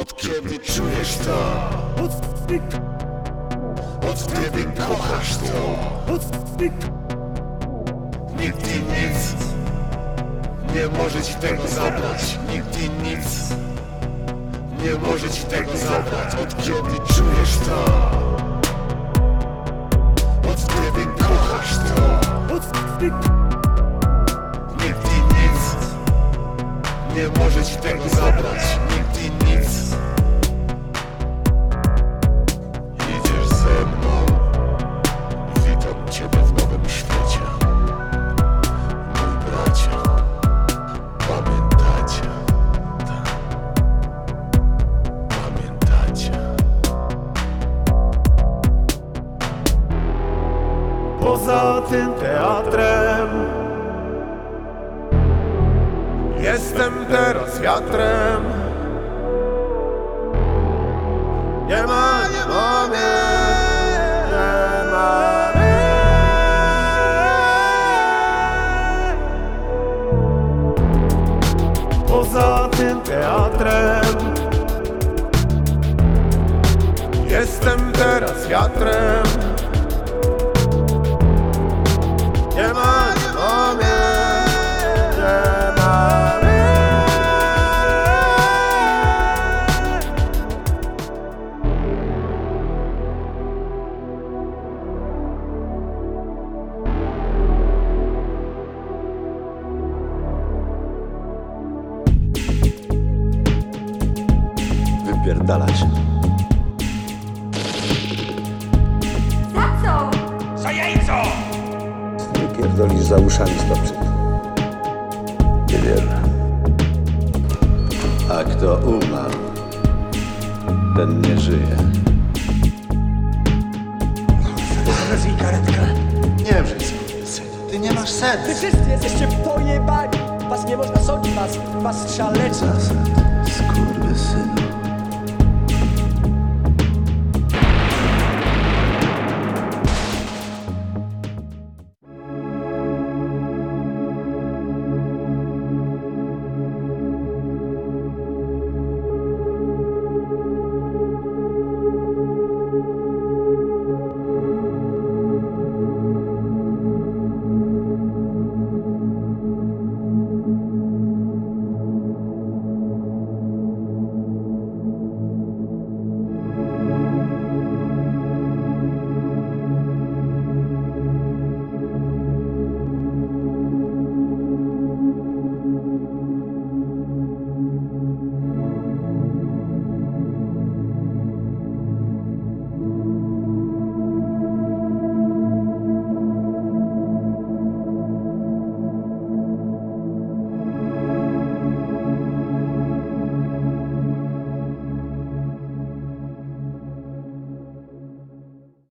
Od kiedy czujesz to? Od kiedy kochasz to? Nikt i nic nie może ci tego zabrać. Nikt i nic nie może ci tego zabrać. Od kiedy czujesz to? Od kiedy kochasz to? Nikt i nic nie może ci tego zabrać. Poza tym teatrem. Jestem teraz wiatrem. Nie ma, nie ma mnie Poza tym teatrem. Jestem teraz wiatrem Wypierdalać. Za co? Za jajco! Nie pierdolisz za uszami stopczyk. Niewiele. A kto umarł, ten nie żyje. Wezwij karetkę. Nie sobie, synu. Ty nie masz serca. Wy wszyscy jesteście pojebani! Was nie można sądzić, was, was trzeba leczyć! Zasad.